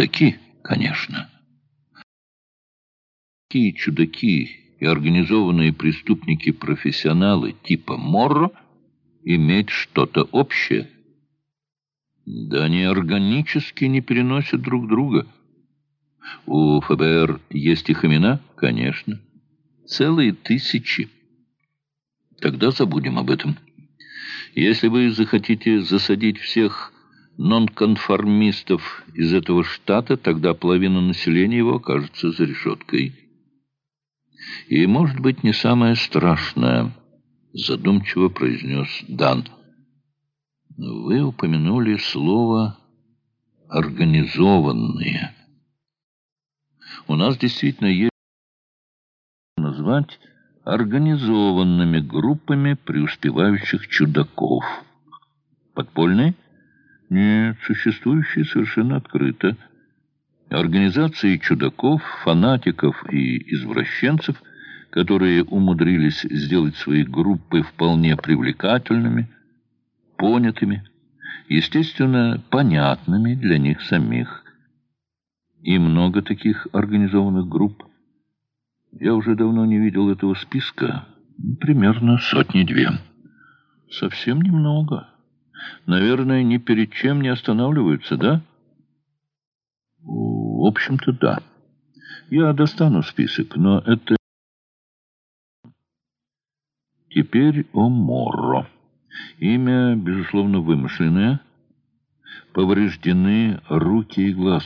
чудаки, конечно. Такие чудаки и организованные преступники-профессионалы типа Морро иметь что-то общее. Да они органически не переносят друг друга. У ФБР есть их имена? Конечно. Целые тысячи. Тогда забудем об этом. Если вы захотите засадить всех нонконформистов из этого штата, тогда половина населения его окажется за решеткой. И, может быть, не самое страшное, задумчиво произнес Дан. Вы упомянули слово «организованные». У нас действительно есть назвать организованными группами преуспевающих чудаков. Подпольные? Нет, существующие совершенно открыто. Организации чудаков, фанатиков и извращенцев, которые умудрились сделать свои группы вполне привлекательными, понятыми, естественно, понятными для них самих. И много таких организованных групп. Я уже давно не видел этого списка. Примерно сотни-две. Совсем немного. Наверное, ни перед чем не останавливаются, да? В общем-то, да. Я достану список, но это... Теперь о Морро. Имя, безусловно, вымышленное. Повреждены руки и глаз.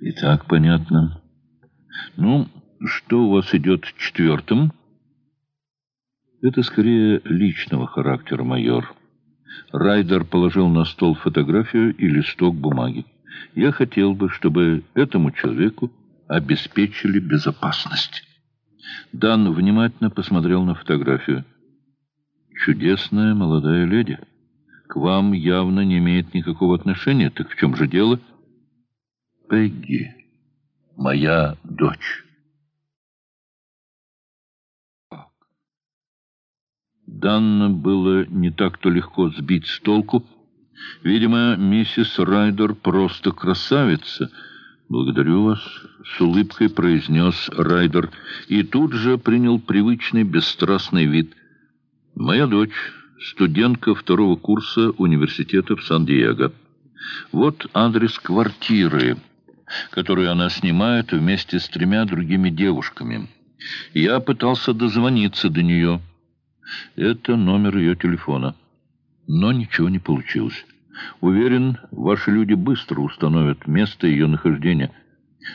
И так понятно. Ну, что у вас идет четвертым? Это скорее личного характера, майор. Райдер положил на стол фотографию и листок бумаги. Я хотел бы, чтобы этому человеку обеспечили безопасность. Дан внимательно посмотрел на фотографию. «Чудесная молодая леди. К вам явно не имеет никакого отношения. Так в чем же дело?» «Пегги, моя дочь». Данно было не так-то легко сбить с толку. Видимо, миссис Райдер просто красавица. «Благодарю вас», — с улыбкой произнес Райдер, и тут же принял привычный бесстрастный вид. «Моя дочь, студентка второго курса университета в Сан-Диего. Вот адрес квартиры, которую она снимает вместе с тремя другими девушками. Я пытался дозвониться до нее». Это номер ее телефона. Но ничего не получилось. Уверен, ваши люди быстро установят место ее нахождения.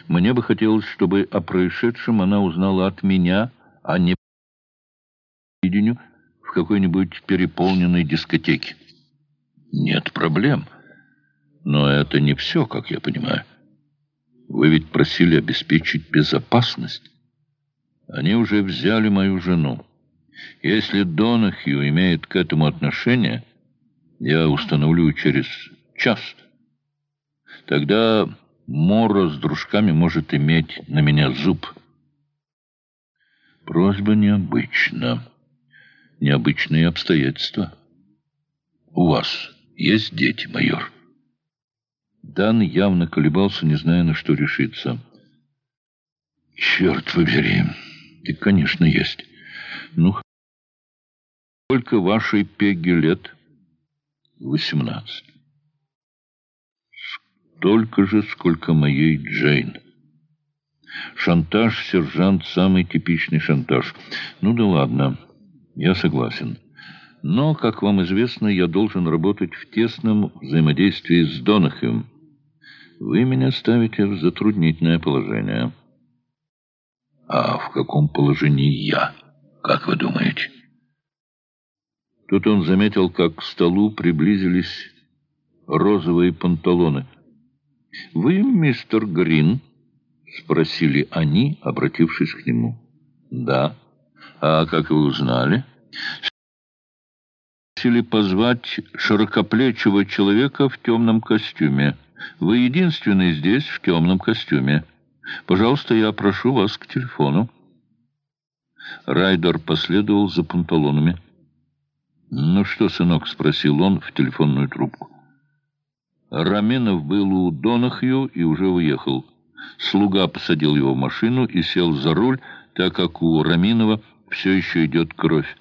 Мне бы хотелось, чтобы о происшедшем она узнала от меня, а не по видению в какой-нибудь переполненной дискотеке. Нет проблем. Но это не все, как я понимаю. Вы ведь просили обеспечить безопасность. Они уже взяли мою жену. Если Донахью имеет к этому отношение, я установлю через час. Тогда Мора с дружками может иметь на меня зуб. Просьба необычна. Необычные обстоятельства. У вас есть дети, майор? Дан явно колебался, не зная, на что решиться. Черт побери. И, конечно, есть. Ну, Сколько вашей Пегги лет? Восемнадцать. Столько же, сколько моей Джейн. Шантаж, сержант, самый типичный шантаж. Ну да ладно, я согласен. Но, как вам известно, я должен работать в тесном взаимодействии с Донахем. Вы меня ставите в затруднительное положение. А в каком положении я, как вы думаете? Тут он заметил, как к столу приблизились розовые панталоны. «Вы мистер Грин?» — спросили они, обратившись к нему. «Да. А как вы узнали?» «Просили позвать широкоплечего человека в темном костюме. Вы единственный здесь в темном костюме. Пожалуйста, я прошу вас к телефону». Райдер последовал за панталонами. «Ну что, сынок?» — спросил он в телефонную трубку. Раменов был у Донахью и уже уехал. Слуга посадил его в машину и сел за руль, так как у Раминова все еще идет кровь.